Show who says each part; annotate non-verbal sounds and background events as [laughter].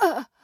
Speaker 1: Uh. [laughs]